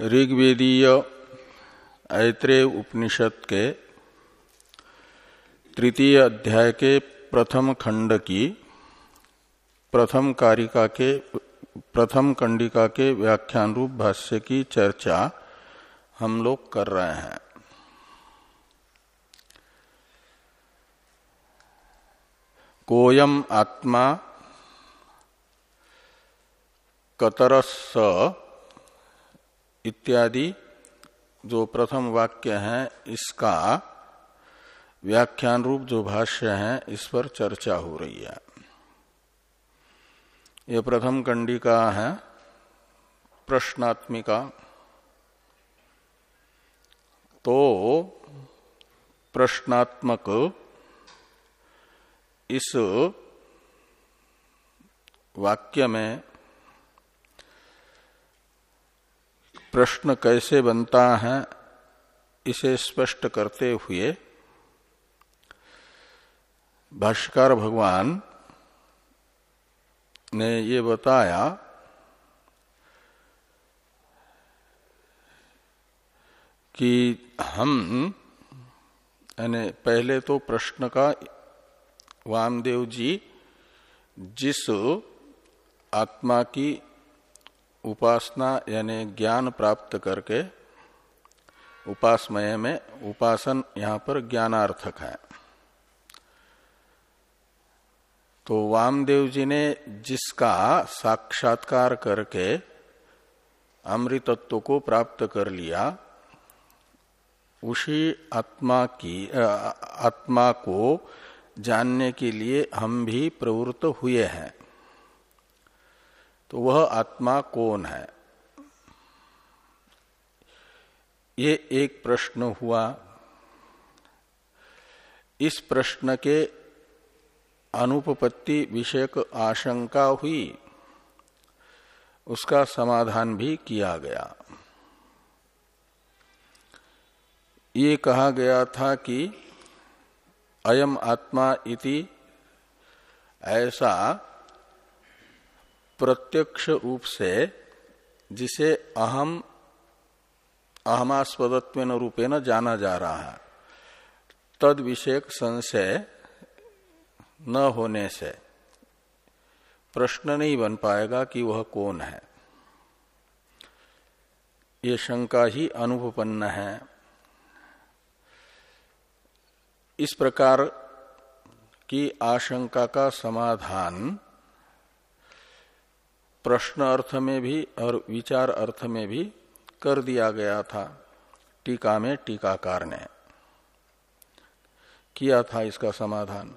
ऋग्वेदीय ऐत्रेय उपनिषद के तृतीय अध्याय के प्रथम खंड की, प्रथम कारिका के, प्रथम कंडिका के व्याख्यान रूप भाष्य की चर्चा हम लोग कर रहे हैं। कोयम आत्मा कतरस इत्यादि जो प्रथम वाक्य है, इसका व्याख्यान रूप जो भाष्य है, इस पर चर्चा हो रही है। ये प्रथम कंडिका है, प्रश्नात्मिका। तो प्रश्नात्मक इस वाक्य में प्रश्न कैसे बनता है, इसे स्पष्ट करते हुए भाष्कर भगवान ने ये बताया, कि हम, यानी पहले तो प्रश्न का वामदेव जी, जिस आत्मा की उपासना यानी ज्ञान प्राप्त करके उपासमय में उपासन यहाँ पर ज्ञानार्थक है। तो वामदेव जी ने जिसका साक्षात्कार करके अमृतत्व को प्राप्त कर लिया, उसी आत्मा की आत्मा को जानने के लिए हम भी प्रवृत्त हुए हैं। तो वह आत्मा कौन है? ये एक प्रश्न हुआ। इस प्रश्न के अनुपपत्ति विषयक आशंका हुई। उसका समाधान भी किया गया। ये कहा गया था कि अयम आत्मा इति ऐसा प्रत्यक्ष रूप से जिसे अहम अहमास्पदत्व रूपेण जाना जा रहा है। तद विषयक संशय न होने से प्रश्न नहीं बन पाएगा कि वह कौन है। ये शंका ही अनुपन्न है। इस प्रकार की आशंका का समाधान प्रश्न अर्थ में भी और विचार अर्थ में भी कर दिया गया था। टीका में टीकाकार ने किया था इसका समाधान।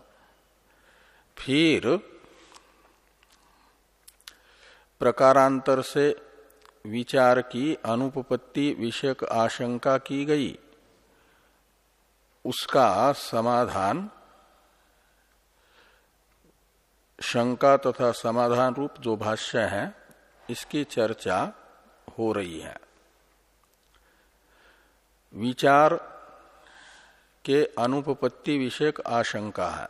फिर प्रकारांतर से विचार की अनुपपत्ति विषयक आशंका की गई। उसका समाधान शंका तथा समाधान रूप जो भाष्य है, इसकी चर्चा हो रही है। विचार के अनुपपत्ति विषयक आशंका है।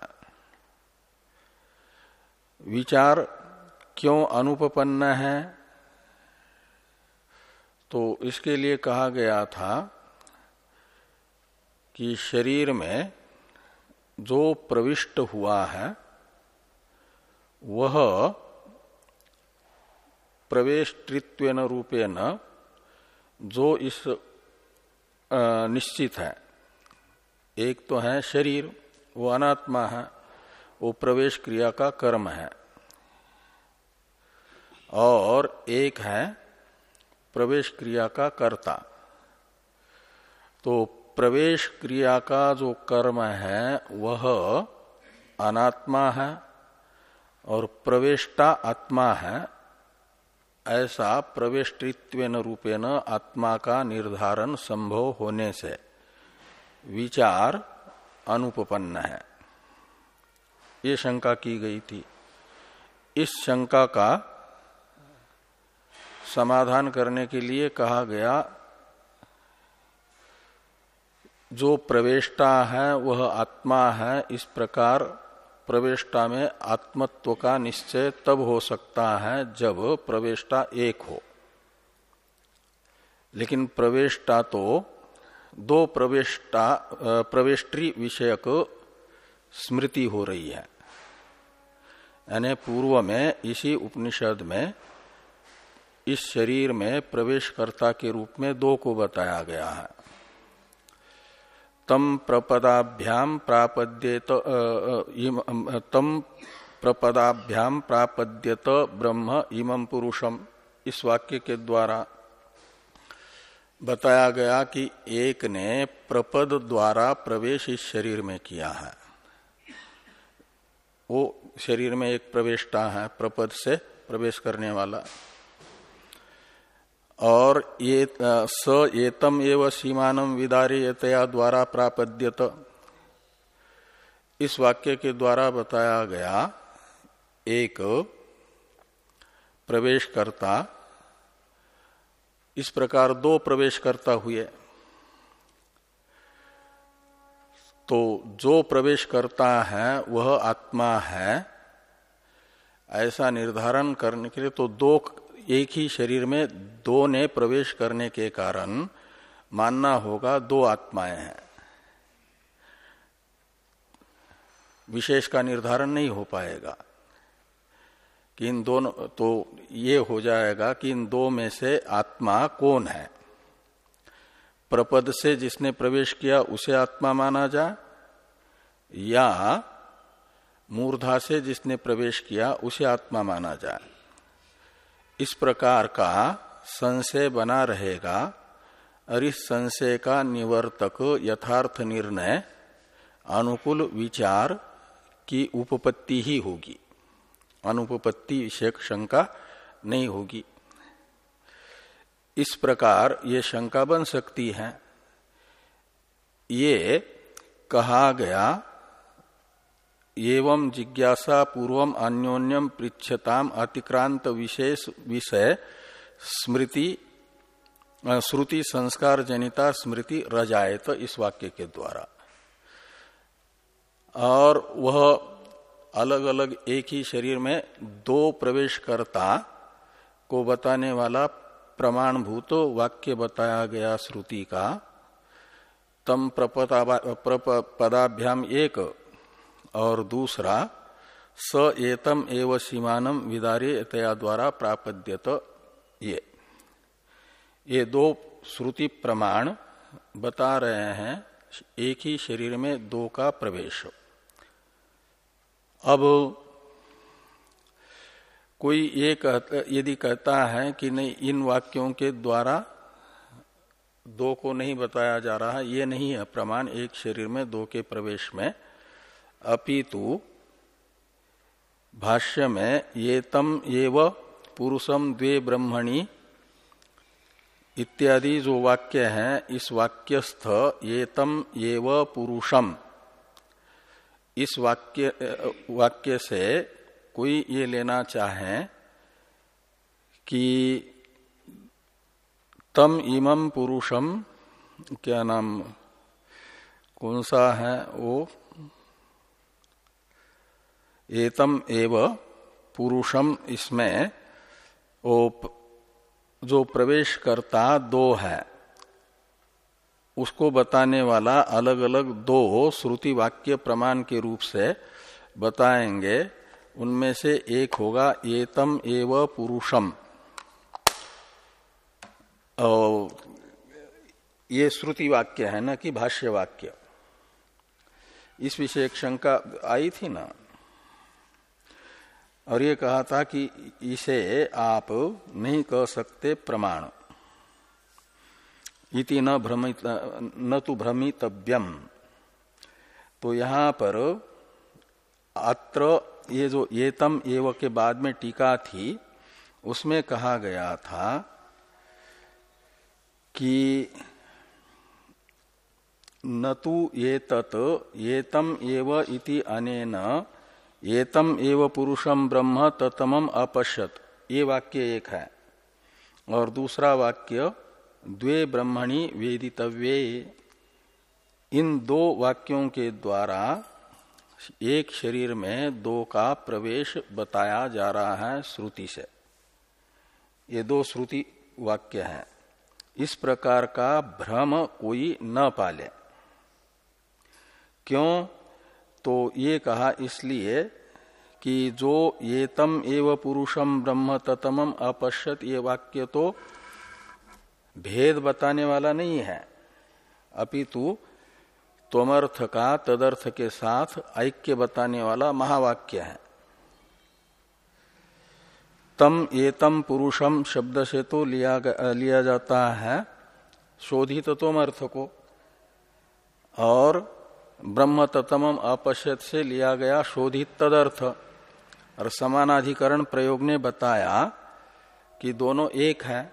विचार क्यों अनुपपन्न है? तो इसके लिए कहा गया था कि शरीर में जो प्रविष्ट हुआ है वह प्रवेशतृत्व रूपेण जो इस निश्चित है। एक तो है शरीर, वो अनात्मा है, वो प्रवेश क्रिया का कर्म है। और एक है प्रवेश क्रिया का कर्ता। तो प्रवेश क्रिया का जो कर्म है, वह अनात्मा है और प्रवेष्टा आत्मा है, ऐसा प्रवेष्टित्व रूपेण आत्मा का निर्धारण संभव होने से विचार अनुपन्न है। ये शंका की गई थी। इस शंका का समाधान करने के लिए कहा गया, जो प्रवेष्टा है, वह आत्मा है, इस प्रकार प्रवेष्टा में आत्मत्व का निश्चय तब हो सकता है जब प्रवेष्टा एक हो। लेकिन प्रवेशता तो दो प्रवेशता प्रवेष्टि विषयक स्मृति हो रही है। यानी पूर्व में, इसी उपनिषद में, इस शरीर में प्रवेशकर्ता के रूप में दो को बताया गया है। तम प्रपदाभ्याम प्रापद्येत तम प्रपदाभ्याम प्रापद्यत ब्रह्म इमं पुरुषम। इस वाक्य के द्वारा बताया गया कि एक ने प्रपद द्वारा प्रवेश इस शरीर में किया है। वो शरीर में एक प्रवेशता है, प्रपद से प्रवेश करने वाला। और ये स एतम एव सीमानम विदारे यतया द्वारा प्रापद्यत। इस वाक्य के द्वारा बताया गया एक प्रवेशकर्ता, इस प्रकार दो प्रवेशकर्ता हुए। तो जो प्रवेश करता है, वह आत्मा है। ऐसा निर्धारण करने के लिए तो दो एक ही शरीर में दो ने प्रवेश करने के कारण मानना होगा दो आत्माएँ हैं। विशेष का निर्धारण नहीं हो पाएगा कि इन दोनों तो ये हो जाएगा कि इन दो में से आत्मा कौन है? प्रपद से जिसने प्रवेश किया उसे आत्मा माना जाए या मूर्धा से जिसने प्रवेश किया उसे आत्मा माना जाए इस प्रकार का संशय बना रहेगा। और इस संशय का निवर्तक यथार्थ निर्णय, अनुकूल विचार की उपपत्ति ही होगी। अनुपपत्ति विषयक शंका नहीं होगी। इस प्रकार ये शंका बन सकती है। ये कहा गया एवं जिज्ञासा पूर्वम अन्योन्यम पृछताम अतिक्रांत विशेष विषय, स्मृति श्रुति संस्कार जनिता स्मृति रजायत इस वाक्य के द्वारा। और वह अलग अलग एक ही शरीर में दो प्रवेशकर्ता को बताने वाला प्रमाणभूत वाक्य बताया गया श्रुति का, तम प्रपदाभ्याम एक और दूसरा, स एतम एव सीमानम विदारे तया द्वारा प्रापद्यत ये। ये दो श्रुति प्रमाण बता रहे हैं, एक ही शरीर में दो का प्रवेश। अब कोई ये कहता, यदि कहता है कि नहीं, इन वाक्यों के द्वारा दो को नहीं बताया जा रहा है, ये नहीं है प्रमाण, एक शरीर में दो के प्रवेश में। अपितु भाष्य में ये तम एव पुरुषम द्वे ब्रह्मणी इत्यादि जो वाक्य है, इस वाक्यस्थ ये तम एव पुरुषम। इस वाक्य वाक्य से कोई ये लेना चाहे कि तम इमम पुरुषम, क्या नाम, कौन सा है वो? एतम एव पुरुषम इसमें वो जो प्रवेश करता दो है। उसको बताने वाला अलग अलग दो श्रुति वाक्य प्रमाण के रूप से बताएँगे। उनमें से एक होगा एतम एव पुरुषम। ये श्रुति वाक्य है ना कि भाष्य वाक्य इस विषय शंका आई थी ना? और ये कहा था कि इसे आप नहीं कह सकते प्रमाण। इति न भ्रमित, न तो भ्रमितव्यम। तो यहाँ पर अत्र ये जो एतम एव के बाद में टीका थी, उसमें कहा गया था कि न तो ये तत् एव इति अनेन एतम एव पुरुषम ब्रह्म ततमम अपश्यत। ये वाक्य एक है। और दूसरा वाक्य, द्वे ब्रह्मणि वेदितव्ये। इन दो वाक्यों के द्वारा एक शरीर में दो का प्रवेश बताया जा रहा है श्रुति से। ये दो श्रुति वाक्य हैं। इस प्रकार का भ्रम कोई न पाले। क्यों? तो ये कहा इसलिए कि जो ये तम एव पुरुषम ब्रह्म ततम अपश्यत ये वाक्य तो भेद बताने वाला नहीं है। अपितु त्वमर्थ का तदर्थ के साथ ऐक्य बताने वाला महावाक्य है। तम एतम पुरुषम शब्द से तो लिया लिया जाता है, शोधित तोमर्थ को। और ब्रह्म तत्म अपश्यत से लिया गया शोधित तदर्थ। और समानाधिकरण प्रयोग ने बताया कि दोनों एक है।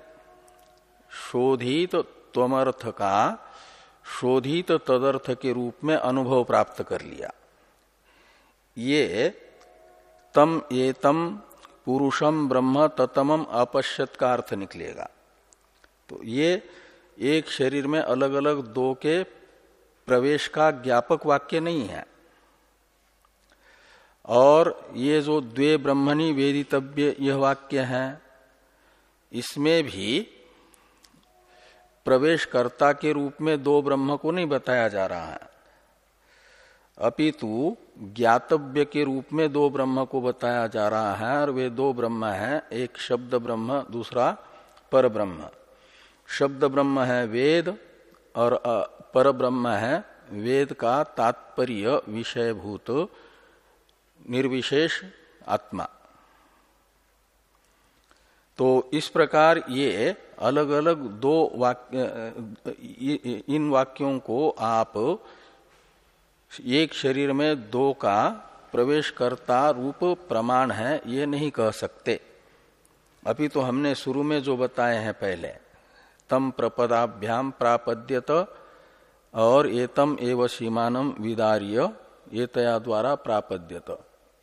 शोधित त्वमर्थ का शोधित तदर्थ के रूप में अनुभव प्राप्त कर लिया। ये तम ये तम, पुरुषम, ब्रह्म ततम अपश्यत का अर्थ निकलेगा। तो ये एक शरीर में अलग अलग दो के प्रवेश का ज्ञापक वाक्य नहीं है। और ये जो द्वे ब्रह्मणी वेदितव्य यह वाक्य है, इसमें भी प्रवेशकर्ता के रूप में दो ब्रह्म को नहीं बताया जा रहा है। अपितु ज्ञातव्य के रूप में दो ब्रह्म को बताया जा रहा है और वे दो ब्रह्म है, एक शब्द ब्रह्म, दूसरा पर ब्रह्म। शब्द ब्रह्म है वेद और पर ब्रह्म है, वेद का तात्पर्य विषयभूत, निर्विशेष आत्मा। तो इस प्रकार ये अलग अलग दो वाक्य इन वाक्यों को आप एक शरीर में दो का प्रवेश करता रूप प्रमाण है, ये नहीं कह सकते। अभी तो हमने शुरू में जो बताए हैं पहले। तम प्रपदाभ्याम प्रापद्यत और एतम एव सीमानम विदार्य ये तया द्वारा प्रापद्यत।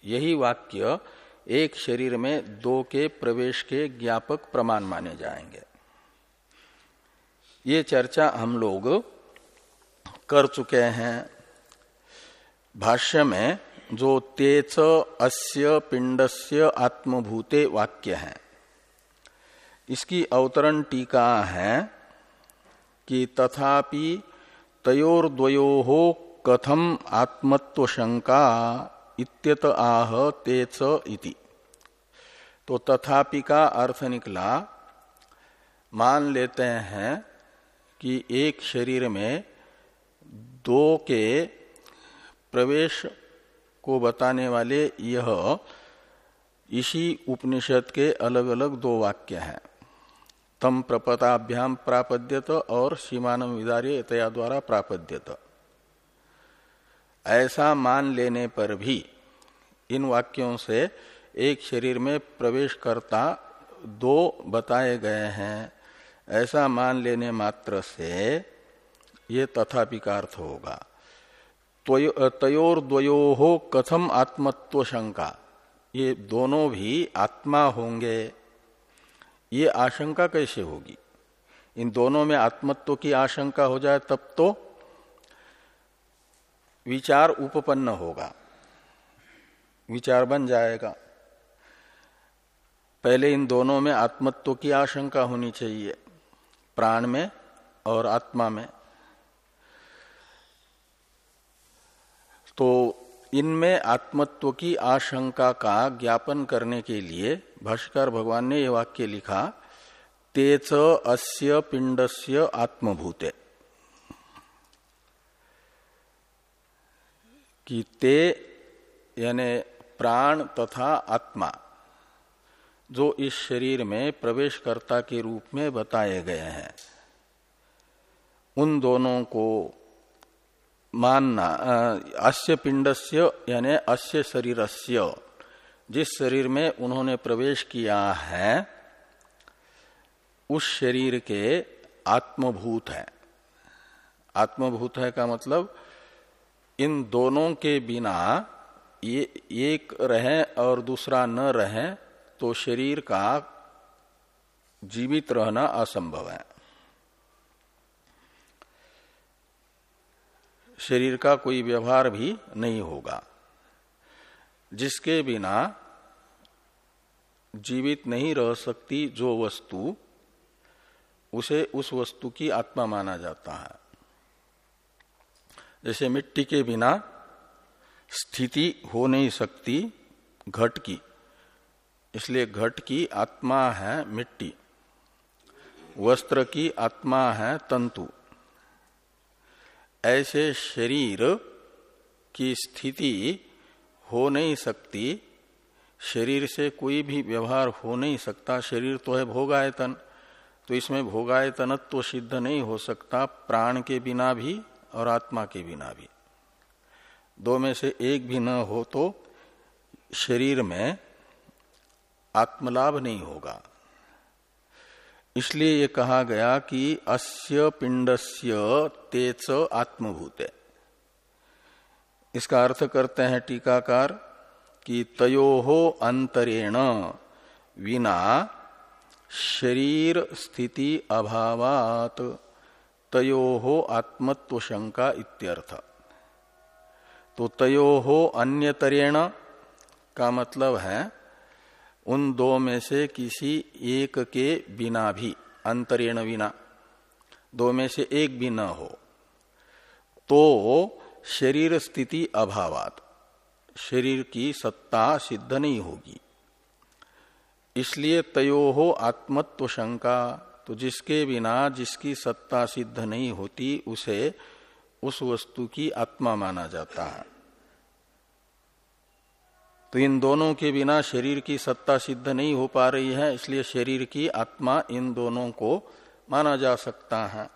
यही वाक्य एक शरीर में दो के प्रवेश के ज्ञापक प्रमाण माने जाएँगे। ये चर्चा हम लोग कर चुके हैं। भाष्य में जो तेच अस्य पिंडस्य आत्मभूते वाक्य है। इसकी अवतरण टीका है कि तथापि तयोर्द्वयो कथम आत्मत्व शंका इत्यत आह तेच इति। तो तथापि का अर्थ निकला, मान लेते हैं कि एक शरीर में दो के प्रवेश को बताने वाले यह इसी उपनिषद के अलग अलग दो वाक्य हैं। तम प्रपताभ्याम प्रापद्यत और सीमानम विदार्य तया द्वारा प्रापद्यत। ऐसा मान लेने पर भी इन वाक्यों से एक शरीर में प्रवेश करता दो बताए गए हैं। ऐसा मान लेने मात्र से ये तथापि का अर्थ होगा। तयोर द्वयो हो कथम आत्मत्व शंका ये दोनों भी आत्मा होंगे। ये आशंका कैसे होगी? इन दोनों में आत्मत्व की आशंका हो जाए तब तो विचार उपपन्न होगा। विचार बन जाएगा। पहले इन दोनों में आत्मत्व की आशंका होनी चाहिए, प्राण में और आत्मा में। तो इनमें आत्मत्व की आशंका का ज्ञापन करने के लिए भाष्कर भगवान ने यह वाक्य लिखा, तेच अस्य पिंडस्य आत्मभूते। कि ते यानी प्राण तथा आत्मा, जो इस शरीर में प्रवेशकर्ता के रूप में बताए गए हैं, उन दोनों को मानना अस्य पिंडस्य यानी अस्य शरीरस्य, जिस शरीर में उन्होंने प्रवेश किया है, उस शरीर के आत्मभूत है। आत्मभूत है का मतलब इन दोनों के बिना ये, एक रहे और दूसरा न रहे तो शरीर का जीवित रहना असंभव है। शरीर का कोई व्यवहार भी नहीं होगा, जिसके बिना जीवित नहीं रह सकती जो वस्तु, उसे उस वस्तु की आत्मा माना जाता है। जैसे मिट्टी के बिना स्थिति हो नहीं सकती घट की, इसलिए घट की आत्मा है मिट्टी, वस्त्र की आत्मा है तंतु। ऐसे शरीर की स्थिति हो नहीं सकती, शरीर से कोई भी व्यवहार हो नहीं सकता। शरीर तो है भोगायतन तो इसमें भोगायतनत्व तो सिद्ध नहीं हो सकता, प्राण के बिना भी और आत्मा के बिना भी। दो में से एक भी न हो तो शरीर में आत्मलाभ नहीं होगा। इसलिए ये कहा गया कि अस्य पिंडस्य तेज आत्मभूत। इसका अर्थ करते हैं टीकाकार कि तयो अंतरेण विना शरीर स्थिति अभावात तयो आत्मत्व शंका इत्यर्थ। तो तयो अन्यतरेण का मतलब है उन दो में से किसी एक के बिना भी, अंतरेण बिना, दो में से एक भी न हो तो शरीर स्थिति अभावात, शरीर की सत्ता सिद्ध नहीं होगी। इसलिए तयो हो आत्मत्व शंका तो जिसके बिना जिसकी सत्ता सिद्ध नहीं होती, उसे उस वस्तु की आत्मा माना जाता है। तो इन दोनों के बिना शरीर की सत्ता सिद्ध नहीं हो पा रही है, इसलिए शरीर की आत्मा इन दोनों को माना जा सकता है।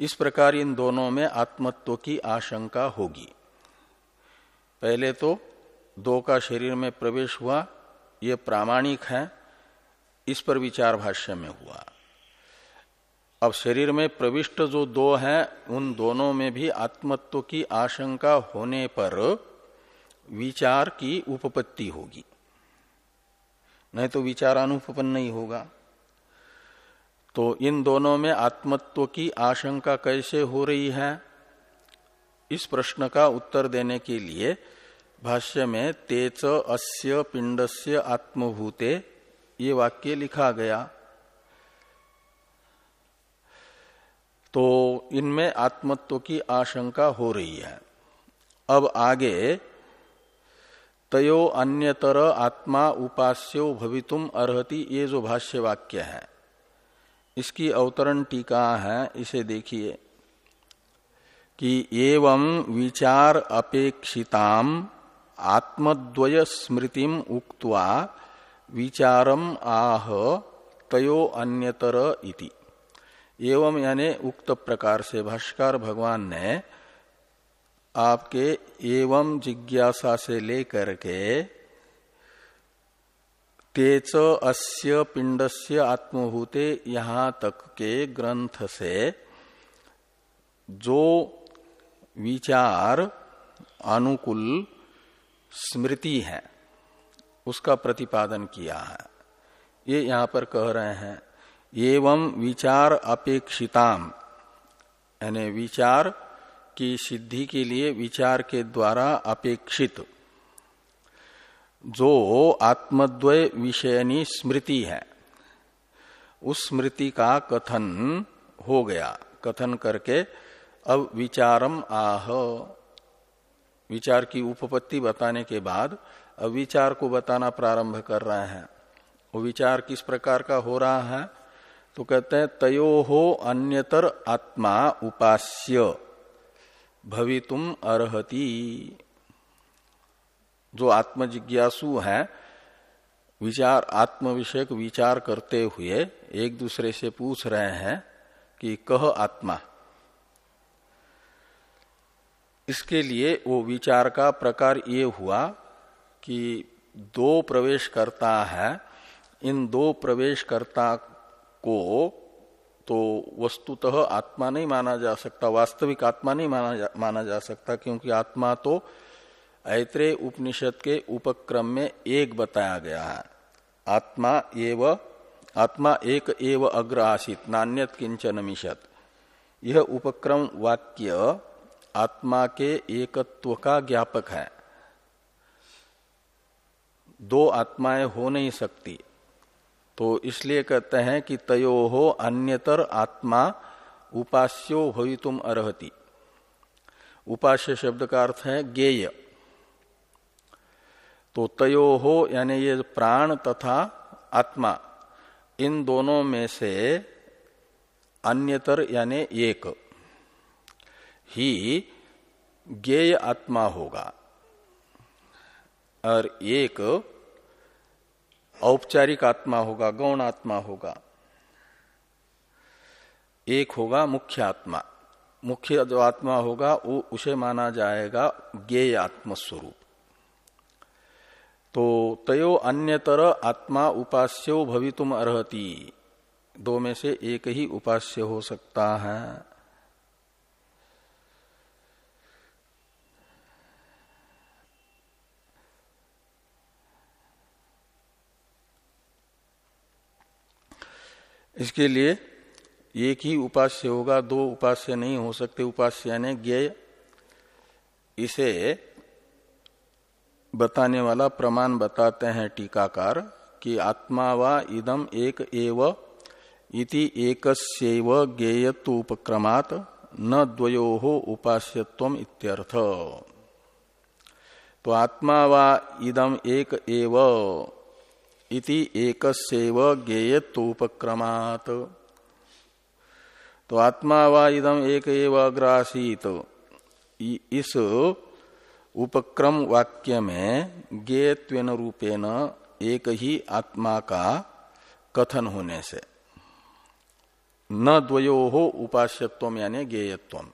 इस प्रकार इन दोनों में आत्मत्व की आशंका होगी। पहले तो दो का शरीर में प्रवेश हुआ, ये प्रामाणिक है, इस पर विचार भाष्य में हुआ। अब शरीर में प्रविष्ट जो दो हैं, उन दोनों में भी आत्मत्व की आशंका होने पर विचार की उपपत्ति होगी। नहीं तो विचार अनुपन्न नहीं होगा। तो इन दोनों में आत्मत्व की आशंका कैसे हो रही है? इस प्रश्न का उत्तर देने के लिए भाष्य में तेच अस्य पिंडस्य आत्मभूते ये वाक्य लिखा गया। तो इनमें आत्मत्व की आशंका हो रही है। अब आगे तयो अन्यतर आत्मा उपास्यो भवितुम अर्ति ये जो भाष्य वाक्य है। इसकी अवतरण टीका है, इसे देखिए। कि एवं विचार अपेक्षिताम आत्मद्वय स्मृतिम उक्त्वा विचारम आह तयो अन्यतर इति। एवं यानी उक्त प्रकार से भाष्कर भगवान ने आपके एवं जिज्ञासा से लेकर के तेच अस्य पिंडस्य आत्मभूते यहाँ तक के ग्रंथ से जो विचार अनुकूल स्मृति है, उसका प्रतिपादन किया है। ये यहाँ पर कह रहे हैं, एवं विचार अपेक्षिताम, यानी विचार की सिद्धि के लिए विचार के द्वारा अपेक्षित। जो आत्मद्वय विषयनी स्मृति है, उस स्मृति का कथन हो गया। कथन करके अब विचारम आह। विचार की उपपत्ति बताने के बाद अब विचार को बताना प्रारंभ कर रहे हैं। वो विचार किस प्रकार का हो रहा है? तो कहते हैं, तयो हो अन्यतर आत्मा उपास्य। भवितुम अर्हति। जो आत्मजिज्ञासु है, विचार आत्म विषयक विचार करते हुए एक दूसरे से पूछ रहे हैं कि कह आत्मा। इसके लिए वो विचार का प्रकार ये हुआ कि दो प्रवेश करता है। इन दो प्रवेशकर्ता को तो वस्तुतः आत्मा नहीं माना जा सकता वास्तविक आत्मा नहीं माना जा, माना जा सकता क्योंकि आत्मा तो ऐत्रे उपनिषद के उपक्रम में एक बताया गया है। आत्मा एव आत्मा एक एव अग्र आसित नान्यत किंचन मिशत यह उपक्रम वाक्य आत्मा के एकत्व का ज्ञापक है। दो आत्माएँ हो नहीं सकती। तो इसलिए कहते हैं कि तयो हो अन्यतर आत्मा उपास्यो भवितुम अर्ति उपास्य शब्द का अर्थ है गेय। तो तयो हो यानी ये प्राण तथा आत्मा, इन दोनों में से अन्यतर यानी एक। ही ज्ञेय आत्मा होगा और एक औपचारिक आत्मा होगा, गौण आत्मा होगा। एक होगा मुख्य आत्मा। मुख्य जो आत्मा होगा, वो उसे माना जाएगा ज्ञेय आत्मस्वरूप। तो तयो अन्यतर आत्मा उपास्यो भवितुम अर्ति दो में से एक ही उपास्य हो सकता है। इसके लिए एक ही उपास्य होगा, दो उपास्य नहीं हो सकते, उपास्य यानी ज्ञेय। इसे बताने वाला प्रमाण बताते हैं टीकाकार कि आत्मा व इदम एक एव इति एकस्यैव ज्ञेयत्व उपक्रमात न द्वयो हो उपास्यत्व इत्यर्थ। तो आत्मा व इदम एक एव इति एकस्यैव ज्ञेयत्वोपक्रमात् तो आत्मा व इदम एक एव अग्रासीत। इस उपक्रम वाक्य में ज्ञेयत्वेन रूपेण एक ही आत्मा का कथन होने से। न द्वयो हो उपास्यत्व यानी ज्ञेयत्व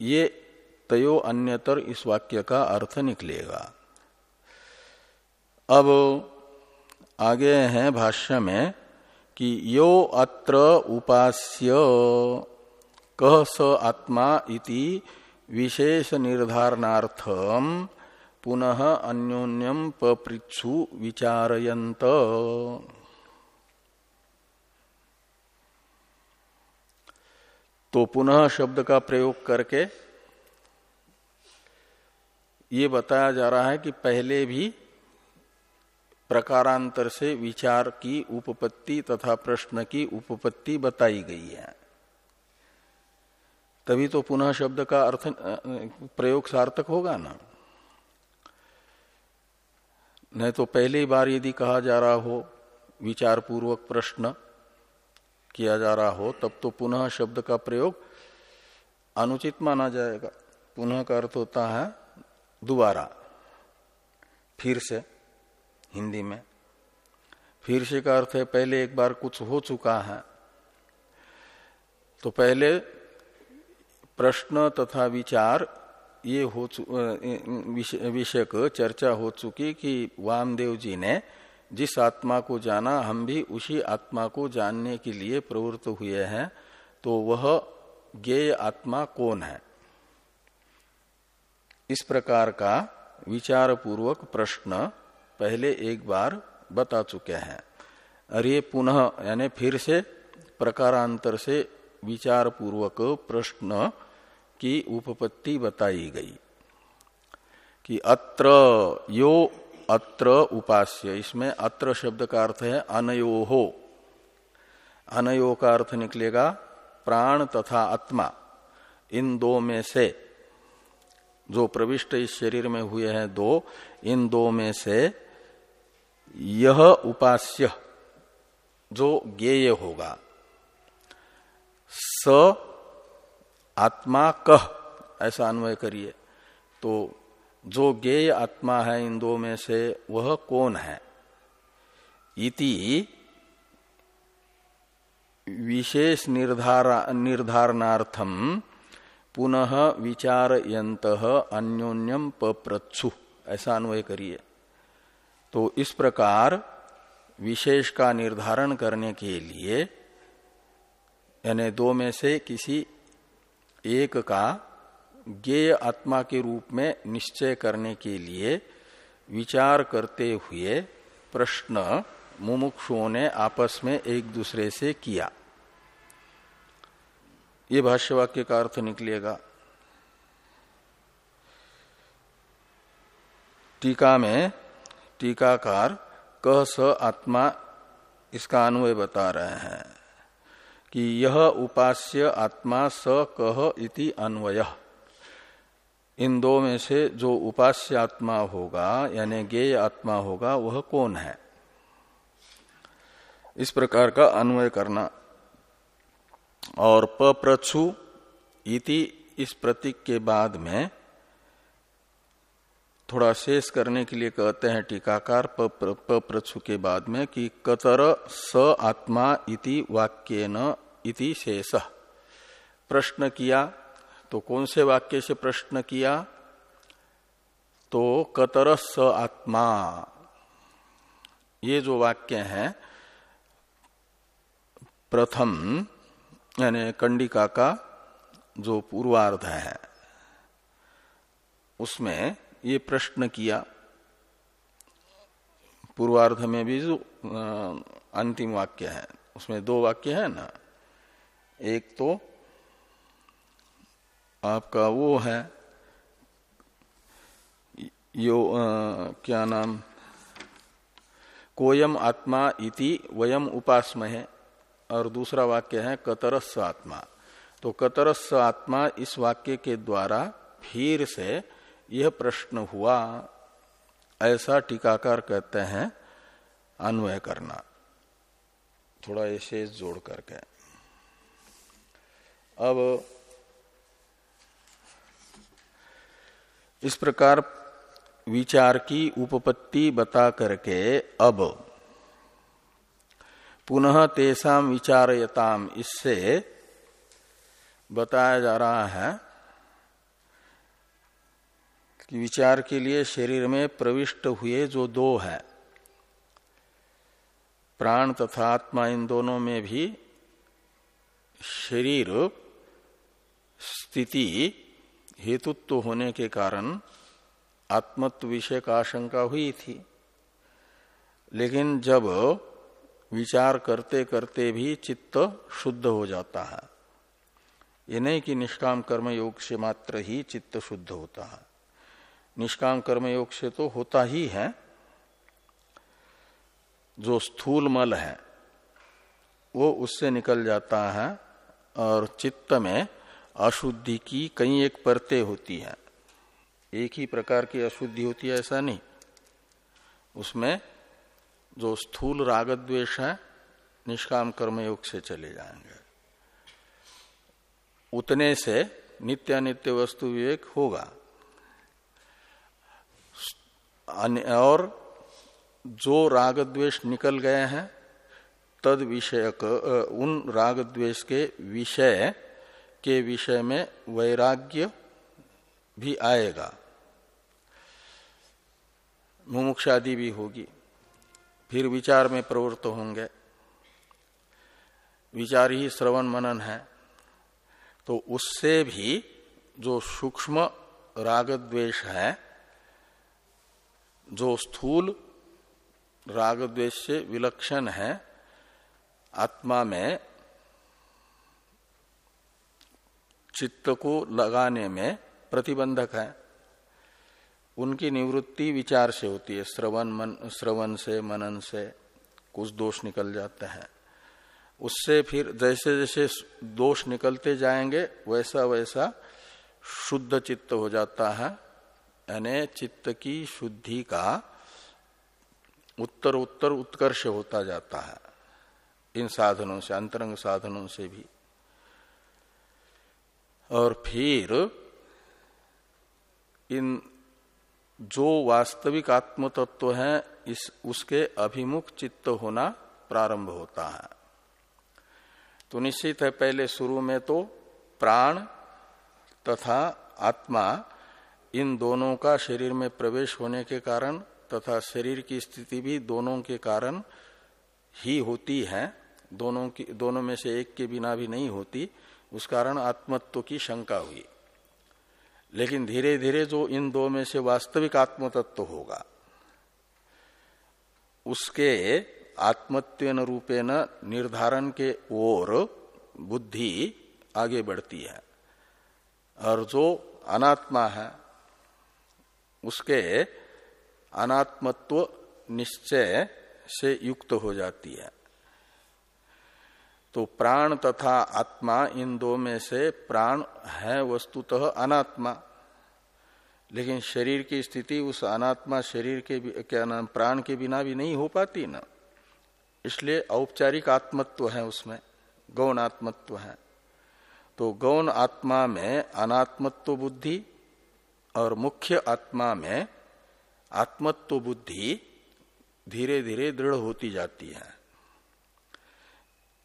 ये तयो अन्यतर इस वाक्य का अर्थ निकलेगा। अब आगे हैं भाष्य में कि यो अत्र उपास्य कह स आत्मा इति विशेष निर्धारणार्थम पुनः अन्योन्यम पृक्षु विचारयंत तो पुनः शब्द का प्रयोग करके ये बताया जा रहा है कि पहले भी प्रकारांतर से विचार की उपपत्ति तथा प्रश्न की उपपत्ति बताई गई है। तभी तो पुनः शब्द का अर्थ, प्रयोग सार्थक होगा ना? नहीं तो पहली बार यदि कहा जा रहा हो विचार पूर्वक प्रश्न किया जा रहा हो, तब तो पुनः शब्द का प्रयोग अनुचित माना जाएगा। पुनः का अर्थ होता है, दोबारा, फिर से। हिंदी में। फिर से का अर्थ है, पहले एक बार कुछ हो चुका है तो पहले प्रश्न तथा विचार, ये हो विषय चर्चा हो चुकी कि वामदेव जी ने जिस आत्मा को जाना, हम भी उसी आत्मा को जानने के लिए प्रवृत्त हुए हैं तो वह ज्ञेय आत्मा कौन है? इस प्रकार का विचार पूर्वक प्रश्न पहले एक बार बता चुके हैं। और ये पुनः, यानी फिर से प्रकारांतर से विचार पूर्वक प्रश्न की उपपत्ति बताई गई कि अत्र, यो अत्र उपास्य, इसमें अत्र शब्द का अर्थ है अनयो हो अनयो का अर्थ निकलेगा प्राण तथा आत्मा, इन दो में से। जो प्रविष्ट इस शरीर में हुए हैं दो, इन दो में से यह उपास्य जो ज्ञेय होगा, स आत्मा कह, ऐसा अन्वय करिए। तो जो ज्ञेय आत्मा है इन दो में से, वह कौन है? इति विशेष निर्धार निर्धारणार्थम पुनः विचारयंत अन्योन्यम पप्रच्छु, ऐसा अन्वय करिए। तो इस प्रकार विशेष का निर्धारण करने के लिए, यानी दो में से किसी एक का ज्ञेय आत्मा के रूप में निश्चय करने के लिए विचार करते हुए प्रश्न मुमुक्षुओं ने आपस में एक दूसरे से किया। ये भाष्यवाक्य का अर्थ निकलेगा। टीका में टीकाकार कह स आत्मा इसका अन्वय बता रहे हैं कि यह उपास्य आत्मा स कह इति अन्वय। इन दो में से जो उपास्य आत्मा होगा, यानी गेय आत्मा होगा, वह कौन है? इस प्रकार का अन्वय करना। और पप्रछु इति इस प्रतीक के बाद में थोड़ा शेष करने के लिए कहते हैं टीकाकार पप्रछु के बाद में कि कतर स आत्मा इति वाक्य इति शेष। प्रश्न किया तो कौन से वाक्य से प्रश्न किया? तो कतर स आत्मा। ये जो वाक्य है, प्रथम, यानी कंडिका का जो पूर्वार्ध है, उसमें ये प्रश्न किया। पूर्वार्ध में भी जो अंतिम वाक्य है उसमें दो वाक्य है ना। एक तो आपका वो है यो आ, क्या नाम कोयम आत्मा इति वयम उपासमहे और दूसरा वाक्य है कतरस्व आत्मा। तो कतरस्व आत्मा इस वाक्य के द्वारा फिर से यह प्रश्न हुआ, ऐसा टीकाकार कहते हैं, अन्वय करना। थोड़ा ऐसे जोड़ करके। अब, इस प्रकार विचार की उपपत्ति बता करके, अब, पुनः तेसाम विचारयताम इससे बताया जा रहा है विचार के लिए शरीर में प्रविष्ट हुए जो दो है। प्राण तथा आत्मा इन दोनों में भी शरीर स्थिति हेतुत्व होने के कारण आत्मत्व विषय का आशंका हुई थी। लेकिन जब विचार करते करते भी चित्त शुद्ध हो जाता है। ये नहीं कि निष्काम कर्म योग से मात्र ही चित्त शुद्ध होता है। निष्काम कर्मयोग से तो होता ही है, जो स्थूल मल है, वो उससे निकल जाता है और चित्त में अशुद्धि की कई एक परतें होती है। एक ही प्रकार की अशुद्धि होती है, ऐसा नहीं। उसमें जो स्थूल राग द्वेष है निष्काम कर्मयोग से चले जाएँगे। उतने से नित्य नित्य वस्तु विवेक होगा। और जो राग द्वेष निकल गए हैं, तद विषयक उन राग द्वेष के विषय के विषय में वैराग्य भी आएगा। मुमुक्षादि भी होगी। फिर विचार में प्रवृत्त होंगे। विचार ही श्रवण मनन है। तो उससे भी जो सूक्ष्म राग द्वेष है जो स्थूल राग द्वेष से विलक्षण है, आत्मा में चित्त को लगाने में प्रतिबंधक है। उनकी निवृत्ति विचार से होती है। श्रवण, मन, श्रवण से, मनन से कुछ दोष निकल जाते हैं। उससे फिर जैसे जैसे दोष निकलते जाएँगे, वैसा वैसा शुद्ध चित्त हो जाता है। यानी चित्त की शुद्धि का उत्तर उत्तर उत्कर्ष होता जाता है, इन साधनों से, अंतरंग साधनों से भी। और फिर इन जो वास्तविक आत्म तत्व है, इस, उसके अभिमुख चित्त होना प्रारंभ होता है। तो निश्चित है, पहले शुरू में तो प्राण तथा आत्मा इन दोनों का शरीर में प्रवेश होने के कारण तथा शरीर की स्थिति भी दोनों के कारण ही होती है। दोनों की, दोनों में से एक के बिना भी नहीं होती। उस कारण आत्मत्व की शंका हुई। लेकिन धीरे धीरे जो इन दो में से वास्तविक आत्मतत्व होगा, उसके आत्मत्वेन रूपेण निर्धारण के ओर बुद्धि आगे बढ़ती है। और जो अनात्मा है उसके अनात्मत्व निश्चय से युक्त हो जाती है। तो प्राण तथा आत्मा इन दो में से प्राण है वस्तुतः अनात्मा। लेकिन शरीर की स्थिति उस अनात्मा शरीर के क्या नाम, प्राण के बिना भी नहीं हो पाती ना। इसलिए औपचारिक आत्मत्व है उसमें, गौण आत्मत्व है। तो गौण आत्मा में अनात्मत्व बुद्धि और मुख्य आत्मा में आत्मत्व बुद्धि धीरे धीरे दृढ़ होती जाती है।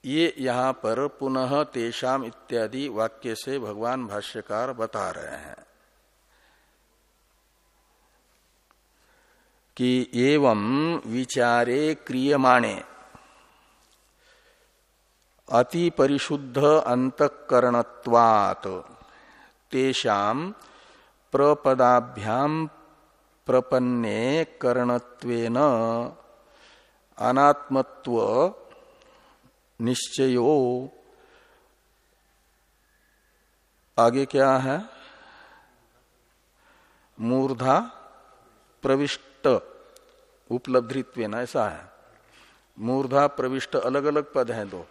ये यहाँ पर पुनः तेषाम इत्यादि वाक्य से भगवान भाष्यकार बता रहे हैं कि एवं विचारे क्रियमाणे अति परिशुद्ध अंतकरणत्वात् प्रपदाभ्याम प्रपन्ने करणत्वेन अनात्मत्व निश्चयो। आगे क्या है? मूर्धा प्रविष्ट उपलब्धित्व ऐसा है। मूर्धा प्रविष्ट अलग अलग पद हैं दो।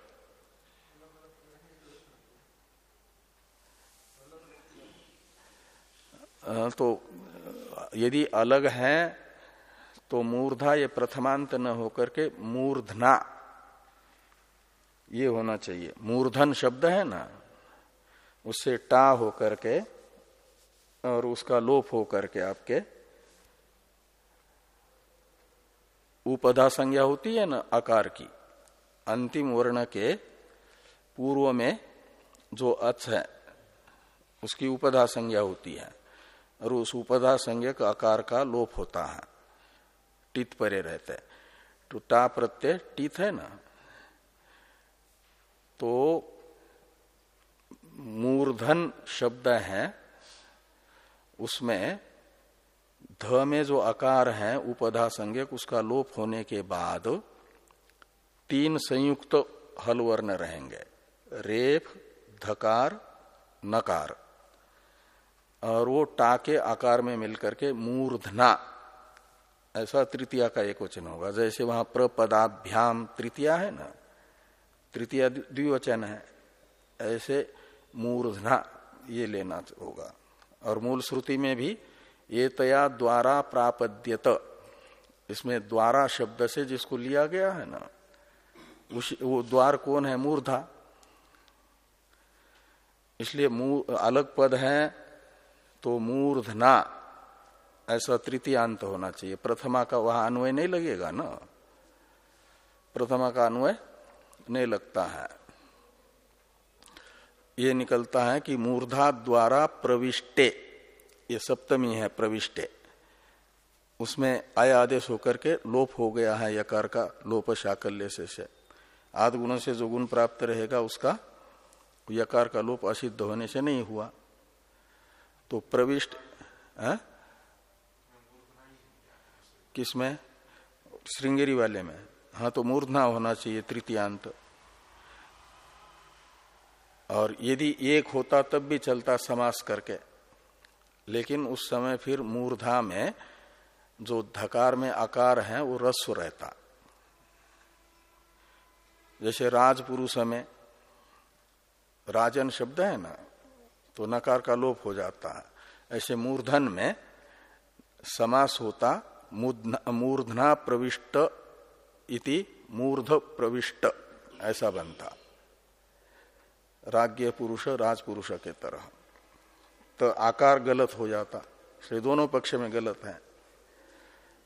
तो यदि अलग है तो मूर्धा ये प्रथमांत न होकर के मूर्धना। ये होना चाहिए। मूर्धन शब्द है ना? उससे टा होकर के और उसका लोप होकर के आपके उपधा संज्ञा होती है ना, आकार की। अंतिम वर्ण के पूर्व में जो अच है, उसकी उपधा संज्ञा होती है। और उस उपधा संज्ञक आकार का लोप होता है। टित परे रहते तो टा प्रत्यय टित है ना? तो मूर्धन शब्द है। उसमें ध में जो आकार है उपधा संज्ञक, उसका लोप होने के बाद तीन संयुक्त हल वर्ण रहेंगे। रेफ, धकार, नकार। और वो टा के आकार में मिलकर के मूर्धना। ऐसा तृतीया का एक वचन होगा। जैसे वहाँ प्रपदाभ्याम तृतीया है ना? तृतीया द्विवचन है। ऐसे मूर्धना ये लेना होगा। और मूल श्रुति में भी ये तया द्वारा प्रापद्यत। इसमें द्वारा शब्द से जिसको लिया गया है ना, उस, वो द्वार कौन है? मूर्धा। इसलिए अलग पद है तो मूर्धना ऐसा तृतीयांत होना चाहिए। प्रथमा का वहाँ अन्वय नहीं लगेगा ना? प्रथमा का अन्वय नहीं लगता है। ये निकलता है कि मूर्धा द्वारा प्रविष्टे ये सप्तमी है प्रविष्टे उसमें आय आदेश होकर के लोप हो गया है यकार का लोप शाकल्य से, से। आद गुणों से जो गुण प्राप्त रहेगा उसका यकार का लोप असिद्ध होने से नहीं हुआ। तो प्रविष्ट किसमें? श्रृंगेरी वाले में। हाँ तो मूर्धना होना चाहिए, तृतीयांत। और यदि एक होता, तब भी चलता समास करके। लेकिन उस समय फिर मूर्धा में जो धकार में आकार है, वो रस्व रहता। जैसे राजपुरुष में, राजन शब्द है ना? तो नकार का लोप हो जाता है। ऐसे मूर्धन में समास होता, मूर्धना प्रविष्ट इति मूर्ध प्रविष्ट, ऐसा बनता। राज्य पुरुष, राजपुरुष के तरह। तो आकार गलत हो जाता। इसलिए दोनों पक्ष में गलत है।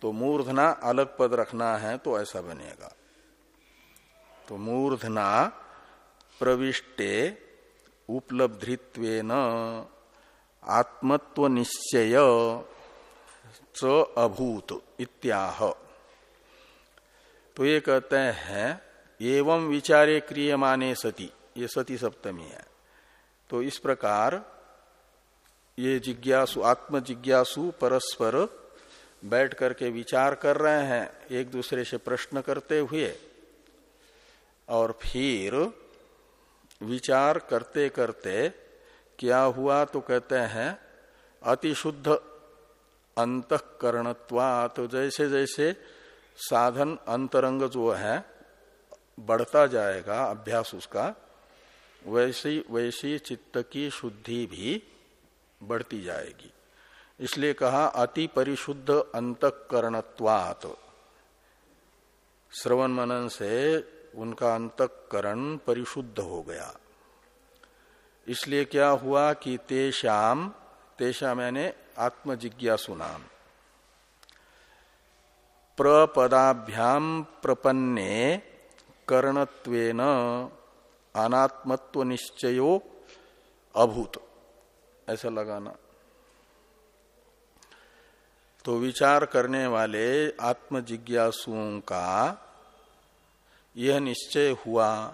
तो मूर्धना अलग पद रखना है तो ऐसा बनेगा। तो मूर्धना प्रविष्टे उपलब्धित्वेन आत्मत्व निश्चय च अभूत इत्याह। तो ये कहते हैं, एवं विचारे क्रियमाने सती, ये सती सप्तमी है। तो इस प्रकार ये जिज्ञासु आत्म जिज्ञासु परस्पर बैठ करके विचार कर रहे हैं, एक दूसरे से प्रश्न करते हुए, और फिर विचार करते करते क्या हुआ तो कहते हैं, अतिशुद्ध अंतकरणत्वा तो जैसे जैसे साधन अंतरंग जो है, बढ़ता जाएगा अभ्यास उसका, वैसी वैसी चित्त की शुद्धि भी बढ़ती जाएगी। इसलिए कहा, अति परिशुद्ध अंतकरणत्वात। श्रवण मनन से उनका अंतकरण परिशुद्ध हो गया। इसलिए क्या हुआ कि तेषाम तेषा मैंने आत्मजिज्ञासु नाम। प्रपदाभ्याम प्रपन्ने कर्णत्वेन अनात्मत्व निश्चयो अभूत। ऐसा लगाना। तो विचार करने वाले आत्मजिज्ञासुओं का यह निश्चय हुआ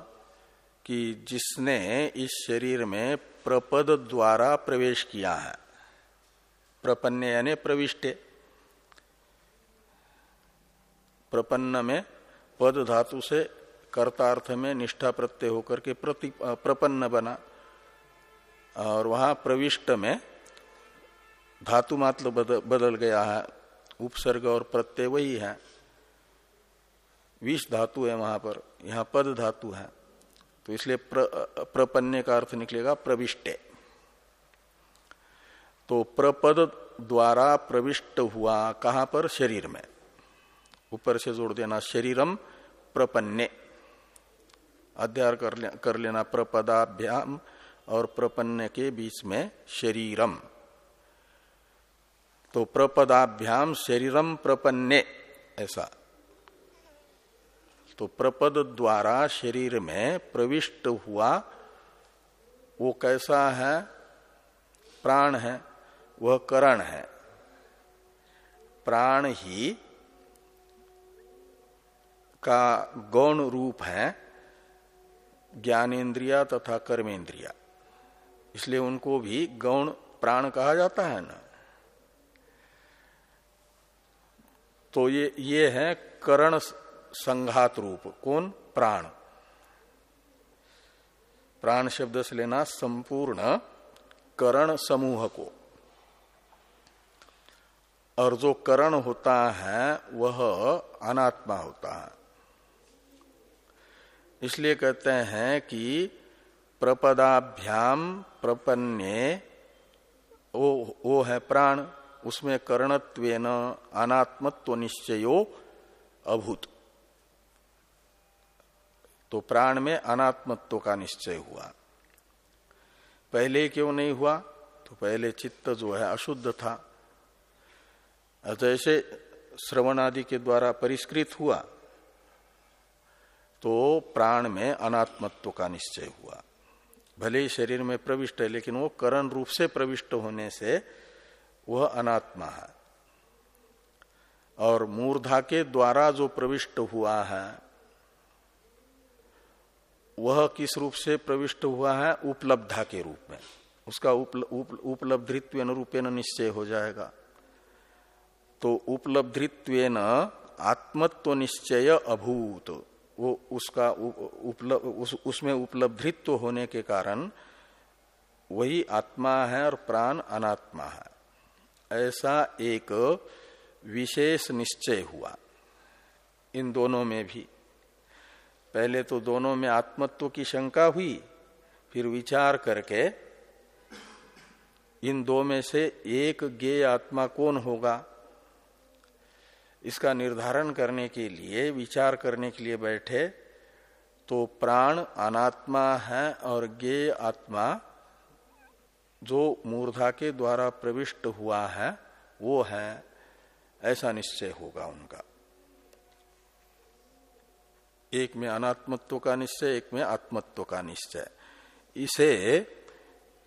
कि जिसने इस शरीर में प्रपद द्वारा प्रवेश किया है प्रपन्न यानी प्रविष्टे। प्रपन्न में पद धातु से कर्तार्थ में निष्ठा प्रत्यय होकर के प्रति प्रपन्न बना और वहाँ प्रविष्ट में धातु मात्र बदल, गया है। उपसर्ग और प्रत्यय वही है। विष धातु है वहाँ पर यहाँ पद धातु है। तो इसलिए प्र, प्रपन्य का अर्थ निकलेगा प्रविष्टे। तो प्रपद द्वारा प्रविष्ट हुआ कहाँ पर? शरीर में। ऊपर से जोड़ देना शरीरम प्रपन्ने। अध्याय कर, ले, कर लेना प्रपदाभ्याम और प्रपन्न के बीच में शरीरम। तो प्रपदाभ्याम शरीरम प्रपन्ने ऐसा। तो प्रपद द्वारा शरीर में प्रविष्ट हुआ, वो कैसा है? प्राण है, वह करण है। प्राण ही का गौण रूप है, ज्ञानेन्द्रिया तथा कर्मेंद्रिया इसलिए उनको भी गौण प्राण कहा जाता है ना। तो ये ये है करण संघात रूप। कौन? प्राण। प्राण शब्द से लेना संपूर्ण करण समूह को। और जो करण होता है, वह अनात्मा होता है। इसलिए कहते हैं कि प्रपदाभ्याम प्रपन्ने वो वो है प्राण, उसमें कर्णत्वेन अनात्मत्व निश्चयो अभूत। तो प्राण में अनात्मत्व का निश्चय हुआ। पहले क्यों नहीं हुआ? तो पहले चित्त जो है अशुद्ध था। जैसे श्रवण आदि के द्वारा परिष्कृत हुआ तो प्राण में अनात्मत्व का निश्चय हुआ। भले ही शरीर में प्रविष्ट है, लेकिन वो करण रूप से प्रविष्ट होने से वह अनात्मा है। और मूर्धा के द्वारा जो प्रविष्ट हुआ है वह किस रूप से प्रविष्ट हुआ है? उपलब्धा के रूप में। उसका उपल, उप, उपलब्धित्व अनुरूपेण निश्चय हो जाएगा। तो उपलब्धित्व आत्मत्व निश्चय अभूत। वो उसका उपलब उस, उसमें उपलब्धित्व होने के कारण वही आत्मा है और प्राण अनात्मा है। ऐसा एक विशेष निश्चय हुआ। इन दोनों में भी। पहले तो दोनों में आत्मत्व की शंका हुई, फिर विचार करके इन दो में से एक गे आत्मा कौन होगा? इसका निर्धारण करने के लिए, विचार करने के लिए बैठे तो प्राण, अनात्मा है और गे आत्मा जो मूर्धा के द्वारा प्रविष्ट हुआ है, वो है, ऐसा निश्चय होगा उनका। एक में अनात्मत्व का निश्चय, एक में आत्मत्व का निश्चय। इसे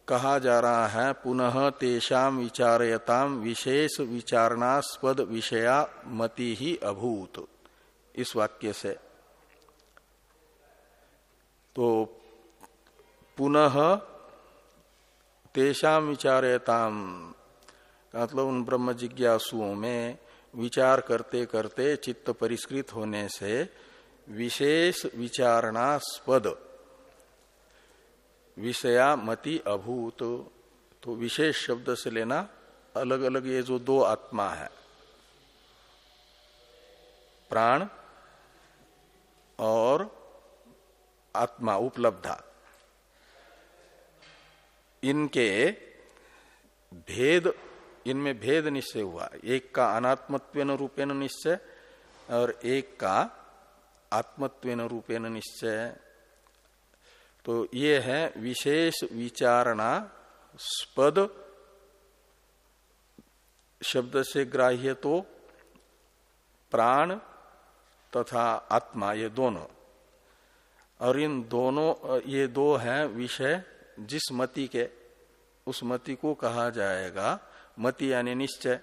कहा जा रहा है, पुनः तेषाम विचारयताम विशेष विचारणास्पद विषया मति ही अभूत। इस वाक्य से। तो पुनः तेषाम विचारयताम मतलब उन ब्रह्म जिज्ञासुओं में विचार करते करते चित्त परिष्कृत होने से विशेष विचारणास्पद। विषया मति अभूत। तो विशेष शब्द से लेना अलग अलग ये जो दो आत्मा है। प्राण और आत्मा उपलब्धा। इनके भेद, इनमें भेद निश्चय हुआ। एक का अनात्मत्व रूपेण निश्चय और एक का आत्मत्व रूपेण निश्चय। तो ये है विशेष विचारणा, स्पद शब्द से ग्राह्य तो प्राण तथा आत्मा, ये दोनों। और इन दोनों, ये दो हैं विषय जिस मति के, उस मति को कहा जाएगा, मति यानी निश्चय।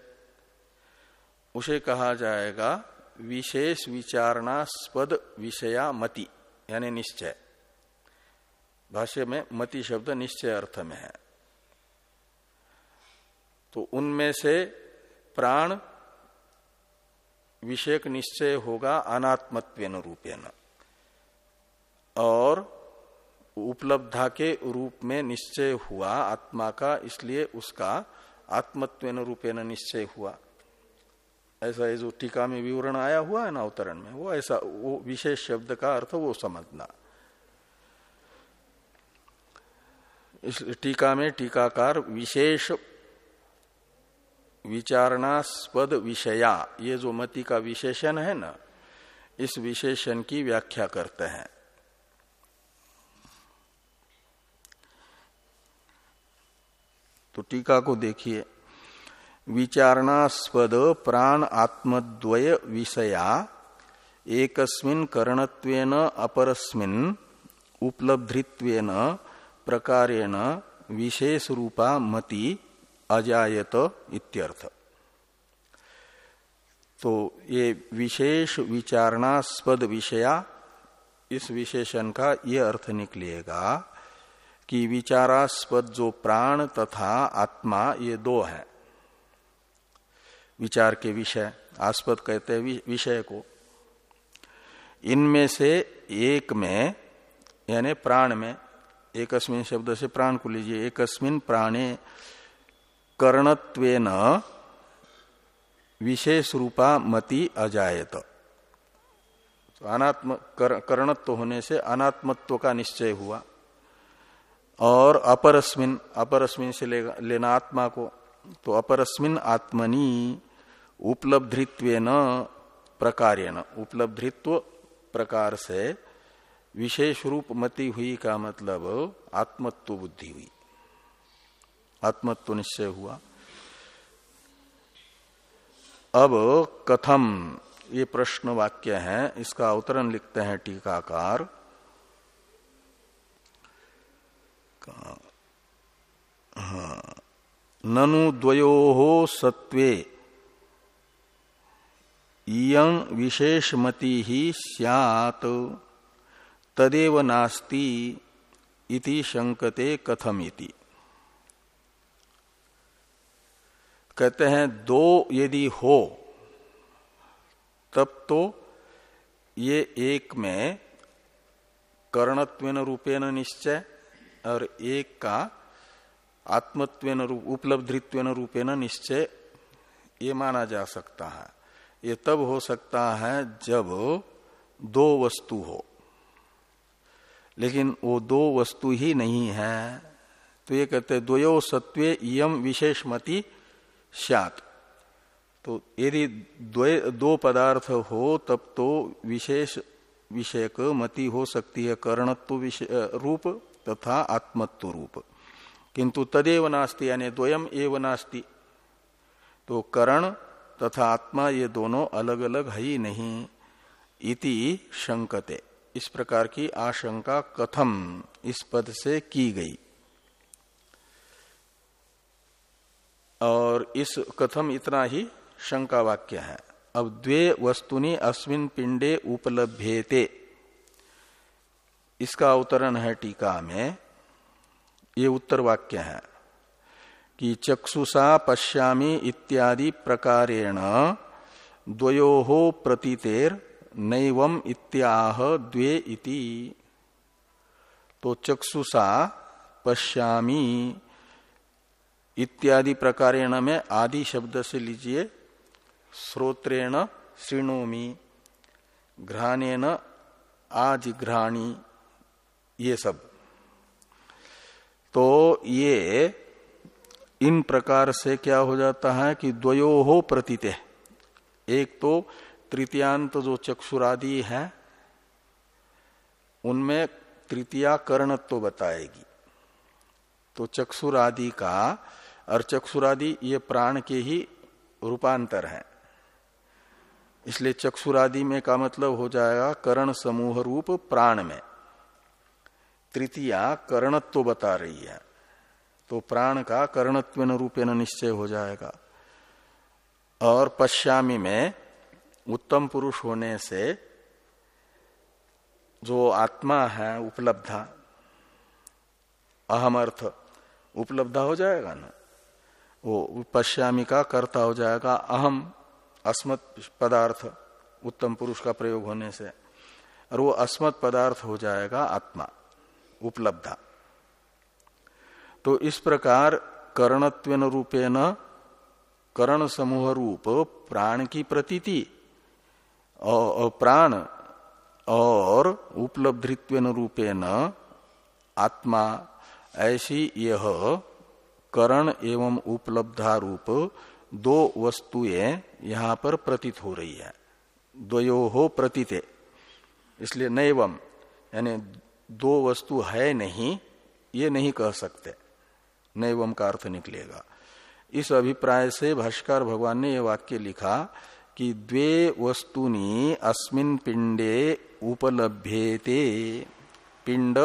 उसे कहा जाएगा विशेष विचारणास्पद विषया मति यानी निश्चय। भाष्य में मति शब्द निश्चय अर्थ में है। तो उनमें से प्राण विषयक निश्चय होगा अनात्मत्वेन रूपेण, और उपलब्धा के रूप में निश्चय हुआ आत्मा का, इसलिए उसका आत्मत्वेन रूपेण निश्चय हुआ। ऐसा ये जो टीका में विवरण आया हुआ है ना अवतरण में, वो ऐसा, वो विशेष शब्द का अर्थ वो समझना। इस टीका में टीकाकार विशेष विचारणास्पद विषया, ये जो मति का विशेषण है ना, इस विशेषण की व्याख्या करते हैं। तो टीका को देखिए। विचारणास्पद प्राण आत्मद्वय विषया एकस्मिन करणत्वेन अपरस्मिन उपलब्धित्वेन प्रकारेण विशेष रूपा मति अजायत इत्यर्थ। तो ये विशेष विचारणास्पद विषया, इस विशेषण का ये अर्थ निकलेगा कि विचारास्पद जो प्राण तथा आत्मा, ये दो है। विचार के विषय आस्पद कहते हैं विषय को। इनमें से एक में यानी प्राण में एकस्मिन शब्द से प्राण को लीजिए एकस्मिन प्राणे कर्णत्वेन विशेष रूपा मति अजायत। तो अनात्म कर, कर्णत्व होने से अनात्मत्व का निश्चय हुआ। और अपरस्मिन अपरस्मिन से ले, लेना आत्मा को तो अपरस्मिन आत्मनि उपलब्धित्व प्रकारेण। उपलब्धित्व प्रकार से विशेष रूप मति हुई का मतलब आत्मत्व बुद्धि हुई। आत्मत्व निश्चय हुआ। अब कथम, ये प्रश्न वाक्य है, इसका अवतरण लिखते हैं टीकाकार। हाँ। ननु द्वयो सत्वे इं विशेषमति ही सियात। तदेव इति शंकते कथमिति। कहते हैं, दो यदि हो, तब तो ये एक में कर्णत्वेन रूपेण निश्चय और एक का आत्मत्वेन रूप, उपलब्धित्वेन रूपेण निश्चय, ये माना जा सकता है। ये तब हो सकता है जब दो वस्तु हो। लेकिन वो दो वस्तु ही नहीं है। तो ये कहते द्वयो सत्वे यम विशेषमति श्यात तो यदि दो पदार्थ हो, तब तो विशेष विषयक मति हो सकती है, कर्णत्व रूप तथा आत्मत्व रूप। किंतु तदेव नास्ति, यानी द्वयम एव नास्ति। तो करण तथा आत्मा ये दोनों अलग अलग है ही नहीं, इति शंकते। इस प्रकार की आशंका कथम इस पद से की गई। और इस कथम इतना ही शंका वाक्य है। अब द्वे वस्तुनि अस्मिन पिंडे उपलभ्येते। इसका अवतरण है टीका में। ये उत्तर वाक्य है। कि चक्षुषा पश्यामी इत्यादि प्रकारेण द्वयो प्रतीतेर नैवम इत्याह द्वे इति। तो चक्षुषा पश्यामी इत्यादि प्रकारेण में आदि शब्द से लीजिए, श्रोत्रेण श्रृणोमी, घ्राणेन आजिघ्राणी, ये सब। तो ये इन प्रकार से क्या हो जाता है कि द्वयो हो। प्रतीत एक तो तृतीयांत जो चक्षुरादि है, उनमें तृतीया कर्णत्व बताएगी। तो चक्षुरादि का, और चक्षुरादि ये प्राण के ही रूपांतर है। इसलिए चक्षुरादि में का मतलब हो जाएगा करण समूह रूप प्राण में। तृतीया कर्णत्व तो बता रही है। तो प्राण का कर्णत्व रूपेण निश्चय हो जाएगा। और पश्यामी में उत्तम पुरुष होने से जो आत्मा है उपलब्धा, अहम अर्थ, उपलब्धा हो जाएगा ना? वो पश्यामी का कर्ता हो जाएगा, अहम अस्मत् पदार्थ, उत्तम पुरुष का प्रयोग होने से। और वो अस्मत् पदार्थ हो जाएगा आत्मा, उपलब्धा। तो इस प्रकार कर्णत्व रूपेण, करण समूह रूप, प्राण की प्रतीति प्राण, और उपलब्धित्व रूपेण, आत्मा, ऐसी यह करण एवं उपलब्धारूप दो वस्तुएँ यहाँ पर प्रतीत हो रही है। द्वयो हो प्रतीते। इसलिए नैवम यानी दो वस्तु है नहीं, ये नहीं कह सकते। नैवम का अर्थ निकलेगा। इस अभिप्राय से भाष्कर भगवान ने यह वाक्य लिखा कि द्वे वस्तुनि अस्मिन पिंडे उपलभ्येते। पिंड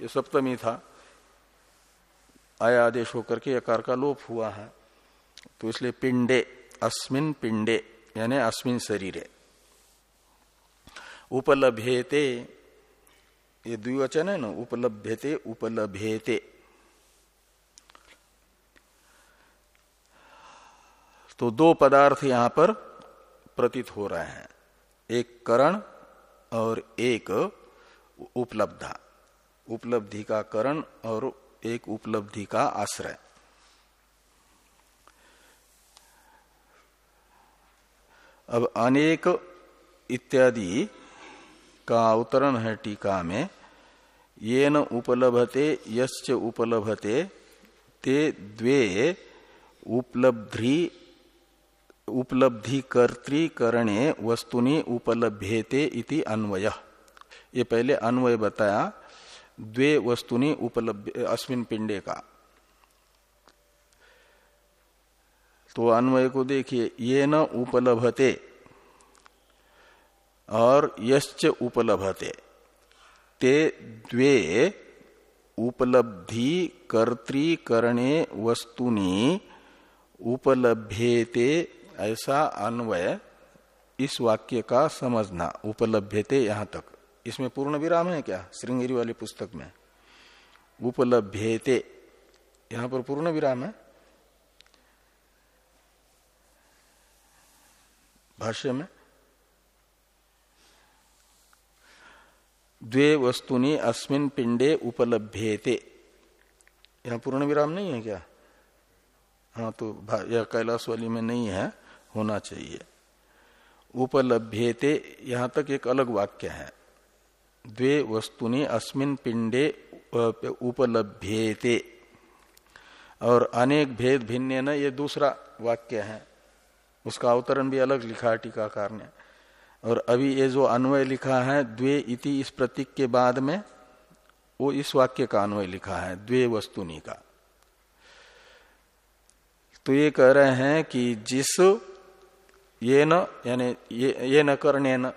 ये सप्तमी था। आया आदेश होकर के आकार का लोप हुआ है। तो इसलिए पिंडे अस्मिन पिंडे यानी अस्मिन शरीरे। उपलभ्येते, ये द्विवचन है ना, उपलभ्यते, उपलभ्येते। तो दो पदार्थ यहाँ पर प्रतीत हो रहे हैं। एक करण और एक उपलब्धा। उपलब्धि का करण और एक उपलब्धि का आश्रय। अब अनेक इत्यादि का अवतरण है टीका में। ये न उपलभते, यश्च उपलभते, ते द्वे उपलब्धि उपलब्धि कर्तिकरणे वस्तुनि उपलभ्येते इति अन्वय। ये पहले अन्वय बताया, द्वे वस्तुनि उपलब्ध, अस्मिन पिंडे का। तो अन्वय को देखिए, ये न उपलभते और यश्च उपलभते, ते द्वे उपलब्धि कर्तिकरणे वस्तुनि उपलभ्येते ऐसा अन्वय इस वाक्य का समझना उपलभ्यते यहाँ तक। इसमें पूर्ण विराम है क्या? श्रृंगेरी वाली पुस्तक में। उपलभ्यते। यहाँ पर पूर्ण विराम है। भाष्य में। द्वे वस्तुनि अस्मिन पिंडे उपलभ्येते। यहाँ पूर्ण विराम नहीं है क्या? हाँ तो यह कैलाश वाली में नहीं है। होना चाहिए। उपलभ्येते, यहाँ तक एक अलग वाक्य है। द्वे वस्तुनि अस्मिन पिंडे उपलभ्येते। और अनेक भेद भिन्न न, ये दूसरा वाक्य है। उसका अवतरण भी अलग लिखा है टीकाकार ने। और अभी ये जो अन्वय लिखा है, द्वे इति इस प्रतीक के बाद में, वो इस वाक्य का अन्वय लिखा है, द्वे वस्तुनि का। तो ये कह रहे हैं कि जिस ये न यानी ये, ये न करने न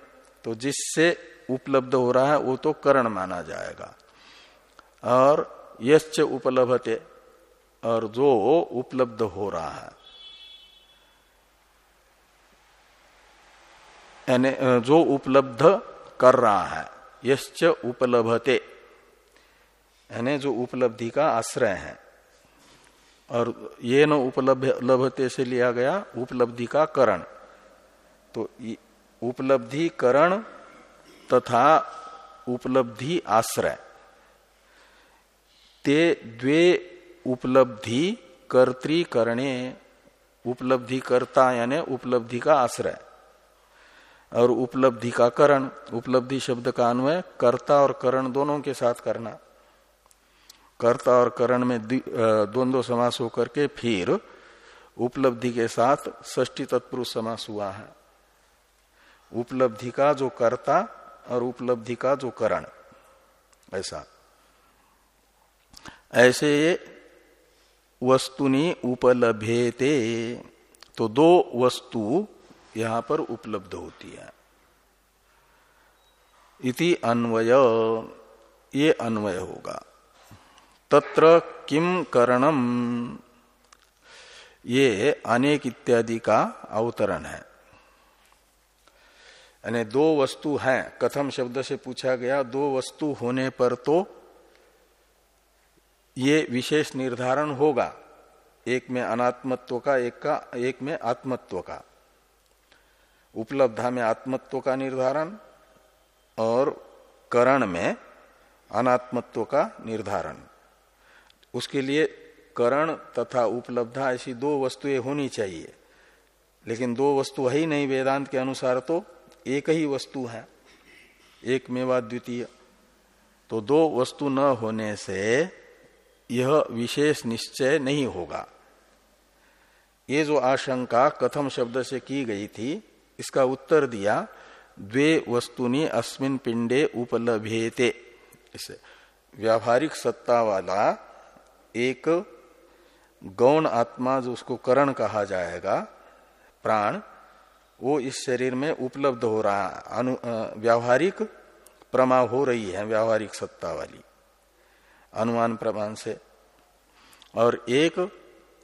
तो जिससे उपलब्ध हो रहा है वो तो करण माना जाएगा। और यश्च उपलब्धते और जो उपलब्ध हो रहा है। यानी जो उपलब्ध कर रहा है यश्च उपलब्धते यानी जो उपलब्धि का आश्रय है। और ये न उपलब्धते से लिया गया उपलब्धि का करण। तो उपलब्धि करण तथा उपलब्धि आश्रय ते द्वे उपलब्धि कर्तिकरणे उपलब्धि करता यानी उपलब्धि का आश्रय। और उपलब्धि का करण, उपलब्धि शब्द का अन्वय कर्ता और करण दोनों के साथ करना। कर्ता और करण में द्वंद्व समास होकर के फिर उपलब्धि के साथ ष्टी तत्पुरुष समास हुआ है। उपलब्धि का जो कर्ता और उपलब्धि का जो करण। ऐसा। ऐसे वस्तुनि उपलभ्यते तो दो वस्तु यहाँ पर उपलब्ध होती है। इति अन्वय। ये अन्वय होगा। तत्र किम करणम ये अनेक इत्यादि का अवतरण है। यानी दो वस्तु हैं। कथम शब्द से पूछा गया, दो वस्तु होने पर तो ये विशेष निर्धारण होगा। एक में अनात्मत्व का, एक का, एक में आत्मत्व का। उपलब्धा में आत्मत्व का निर्धारण और करण में अनात्मत्व का निर्धारण। उसके लिए करण तथा उपलब्धा ऐसी दो वस्तुएँ होनी चाहिए। लेकिन दो वस्तु है ही नहीं वेदांत के अनुसार तो। एक ही वस्तु है, एक मेवा द्वितीय। तो दो वस्तु न होने से यह विशेष निश्चय नहीं होगा। ये जो आशंका कथम शब्द से की गई थी, इसका उत्तर दिया, द्वे वस्तुनि अस्मिन पिंडे उपलभ्येते। इसे व्यावहारिक सत्ता वाला एक गौण आत्मा जो उसको करण कहा जाएगा, प्राण वो इस शरीर में उपलब्ध हो रहा है व्यावहारिक प्रमा हो रही है, व्यावहारिक सत्ता वाली, अनुमान प्रमाण से। और एक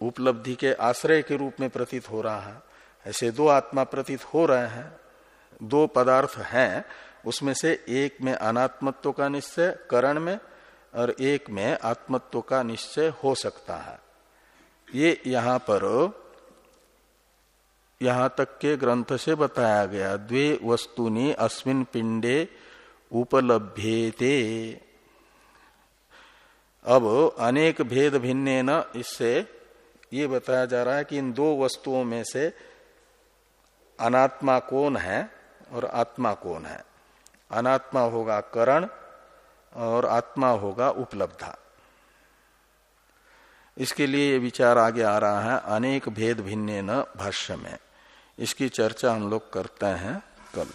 उपलब्धि के आश्रय के रूप में प्रतीत हो रहा है। ऐसे दो आत्मा प्रतीत हो रहे हैं, दो पदार्थ हैं, उसमें से एक में अनात्मत्व का निश्चय, करण में, और एक में आत्मत्व का निश्चय हो सकता है। ये यहाँ पर यहाँ तक के ग्रंथ से बताया गया, द्वे वस्तुनि अस्मिन पिंडे उपलभ्येते। अब अनेक भेद भिन्न न, इससे ये बताया जा रहा है कि इन दो वस्तुओं में से अनात्मा कौन है और आत्मा कौन है। अनात्मा होगा करण और आत्मा होगा उपलब्धा। इसके लिए ये विचार आगे आ रहा है, अनेक भेद भिन्न भाष्य में। इसकी चर्चा हम लोग करते हैं कल।